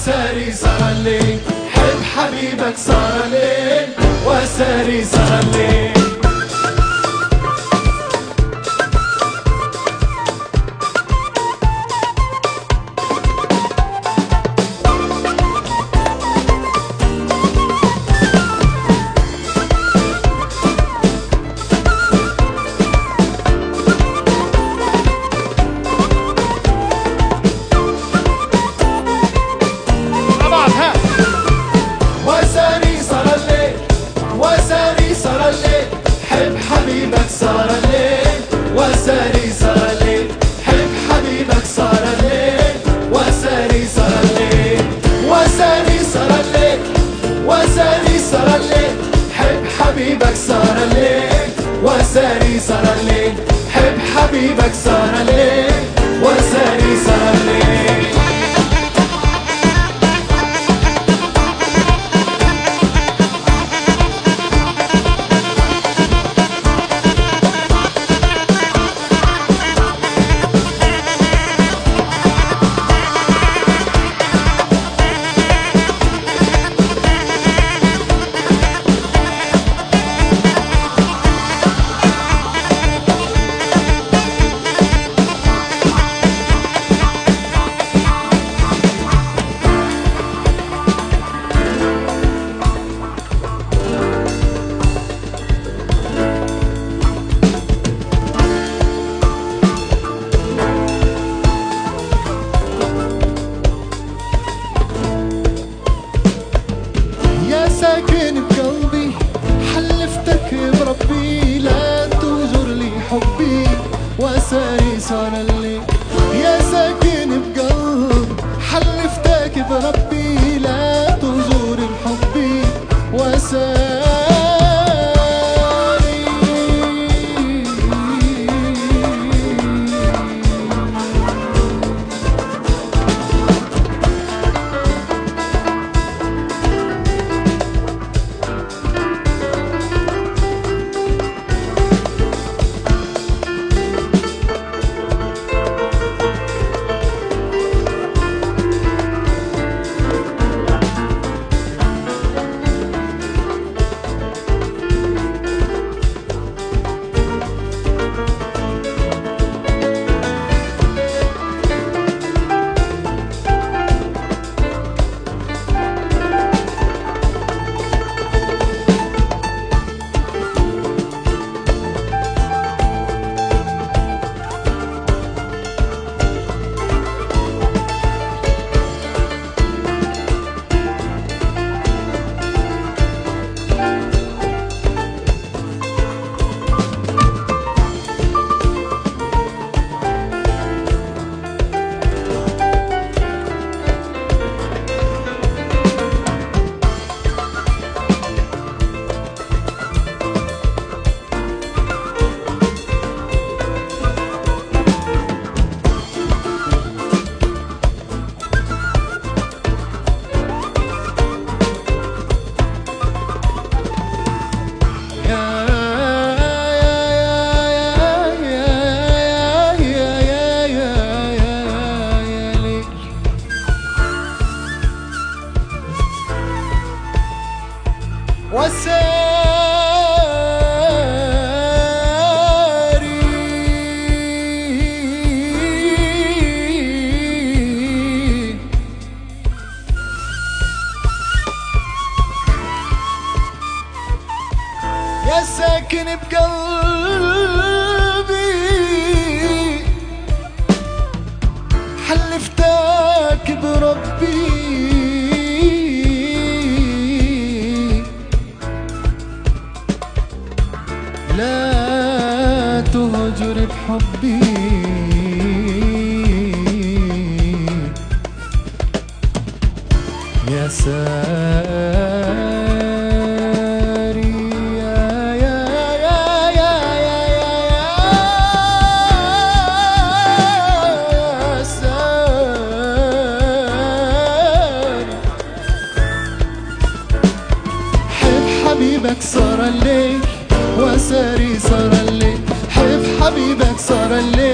وساري صار الليل حب حبيبك صار الليل وساري صار الليل حبيبك سهر عليك وساري سهر عليك. يا ساكن بقلبي. حلفتك بربي. لا تهجر بحبي. يا ساكن حبيبك صار الليل وساري صار الليل حب حبيبك صار الليل